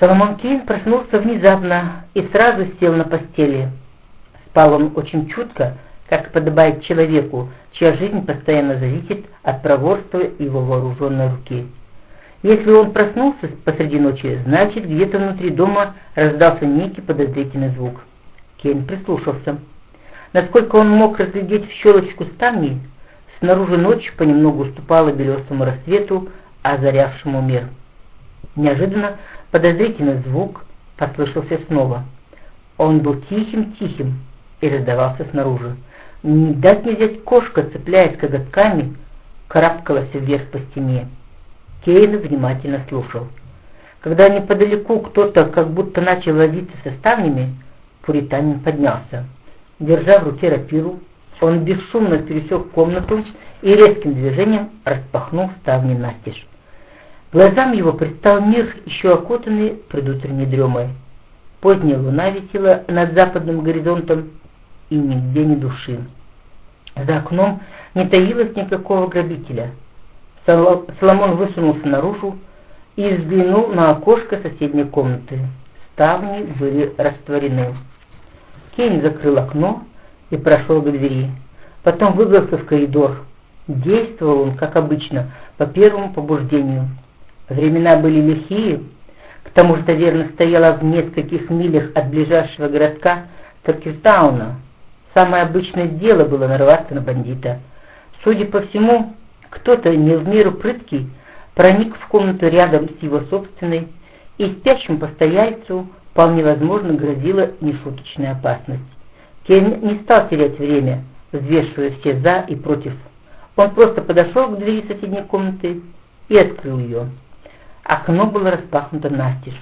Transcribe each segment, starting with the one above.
Соломон Кейн проснулся внезапно и сразу сел на постели. Спал он очень чутко, как подобает человеку, чья жизнь постоянно зависит от проворства его вооруженной руки. Если он проснулся посреди ночи, значит, где-то внутри дома раздался некий подозрительный звук. Кейн прислушался. Насколько он мог разглядеть в щелочку ставни, снаружи ночь понемногу уступала белесому рассвету, озарявшему мир. Неожиданно подозрительный звук послышался снова. Он был тихим-тихим и раздавался снаружи. Не дать не взять кошка, цепляясь коготками, карабкалась вверх по стене. Кейн внимательно слушал. Когда неподалеку кто-то как будто начал возиться со ставнями, пуританин поднялся. Держа в руке рапиру, он бесшумно пересек комнату и резким движением распахнул ставни настежь. Глазам его предстал мир, еще окутанный предутренней дремой. Поздняя луна висела над западным горизонтом, и нигде ни души. За окном не таилось никакого грабителя. Соломон высунулся наружу и взглянул на окошко соседней комнаты. Ставни были растворены. Кейн закрыл окно и прошел к двери. Потом выбрался в коридор. Действовал он, как обычно, по первому побуждению. Времена были лихие, к тому же таверна стояла в нескольких милях от ближайшего городка Торкертауна, Самое обычное дело было нарваться на бандита. Судя по всему, кто-то не в меру прыткий проник в комнату рядом с его собственной, и спящему постояльцу вполне возможно грозила нешуточная опасность. Кен не стал терять время, взвешивая все «за» и «против». Он просто подошел к двери соседней комнаты и открыл ее. Окно было распахнуто настежь.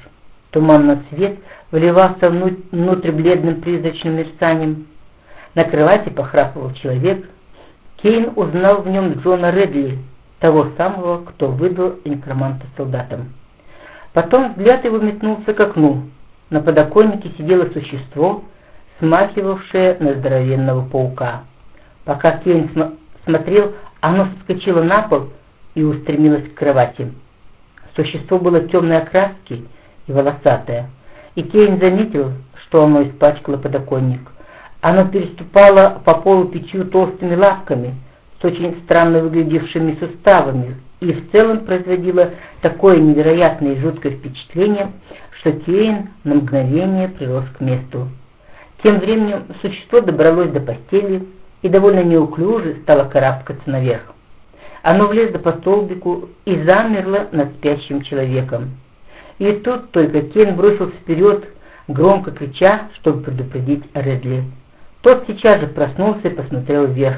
Туманный свет вливался внутрь бледным призрачным мерцанием. На кровати похрапывал человек. Кейн узнал в нем Джона Редли, того самого, кто выдал некроманта солдатам. Потом взгляд его метнулся к окну. На подоконнике сидело существо, смахивавшее на здоровенного паука. Пока Кейн см смотрел, оно вскочило на пол и устремилось к кровати. Существо было темной окраски и волосатое, и Кейн заметил, что оно испачкало подоконник. Оно переступало по полу пятью толстыми лапками с очень странно выглядевшими суставами и в целом производило такое невероятное и жуткое впечатление, что Кейн на мгновение прирос к месту. Тем временем существо добралось до постели и довольно неуклюже стало карабкаться наверх. Оно влезло по столбику и замерло над спящим человеком. И тут только Кен бросился вперед, громко крича, чтобы предупредить Редли. Тот сейчас же проснулся и посмотрел вверх.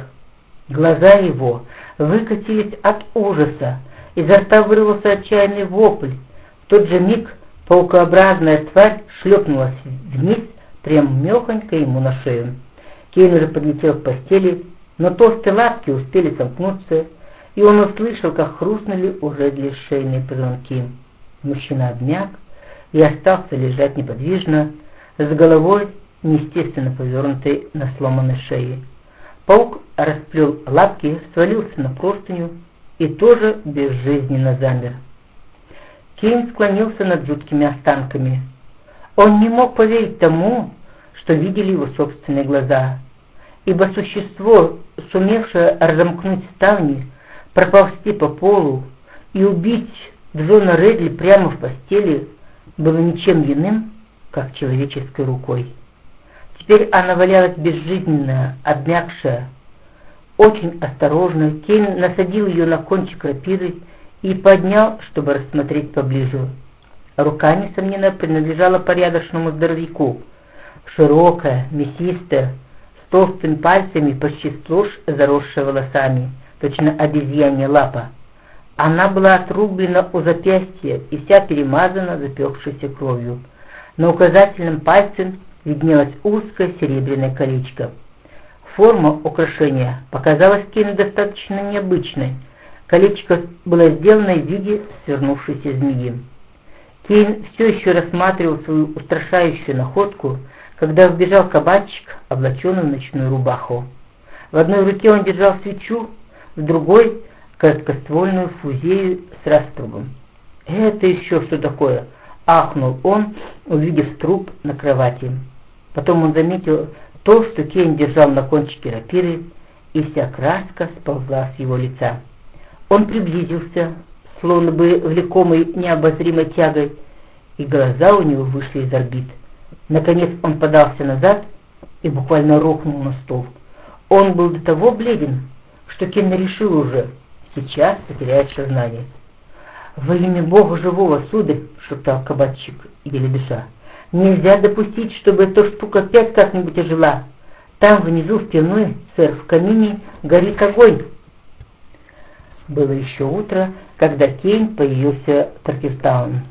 Глаза его выкатились от ужаса, изо рта вырвался отчаянный вопль. В тот же миг паукообразная тварь шлепнулась вниз, прям мехонько ему на шею. Кейн уже подлетел к постели, но толстые лапки успели сомкнуться, и он услышал, как хрустнули уже шейные позвонки. Мужчина обмяк и остался лежать неподвижно, с головой неестественно повернутой на сломанной шее. Паук расплел лапки, свалился на простыню и тоже безжизненно замер. Кейн склонился над жуткими останками. Он не мог поверить тому, что видели его собственные глаза, ибо существо, сумевшее разомкнуть ставни, проползти по полу и убить Джона Редли прямо в постели, было ничем иным, как человеческой рукой. Теперь она валялась безжизненная, обмякшая. Очень осторожно Кейн насадил ее на кончик рапиры и поднял, чтобы рассмотреть поближе. Рука, несомненно, принадлежала порядочному здоровяку. Широкая, мясистая, с толстыми пальцами, почти сплошь заросшая волосами, точно обезьянья лапа. Она была отрублена у запястья и вся перемазана запекшейся кровью. На указательном пальце виднелось узкое серебряное колечко. Форма украшения показалась Кену достаточно необычной. Колечко было сделано в виде свернувшейся змеи. Кейн все еще рассматривал свою устрашающую находку, когда вбежал кабачик, облаченный в ночную рубаху. В одной руке он держал свечу, в другой — короткоствольную фузею с раструбом. «Это еще что такое? ахнул он, увидев труп на кровати. Потом он заметил то, что Кейн держал на кончике рапиры, и вся краска сползла с его лица. Он приблизился, словно бы влекомый необозримой тягой, и глаза у него вышли из орбит. Наконец он подался назад и буквально рухнул на стол. Он был до того бледен, что Кен решил уже, сейчас потеряет сознание. «Во имя Бога живого, сударь!» — шептал кабачик, еле дыша. «Нельзя допустить, чтобы эта штука опять как-нибудь ожила. Там внизу в пивной, сэр, в камине горит огонь». Было еще утро, когда Кейн появился в Таркистаун.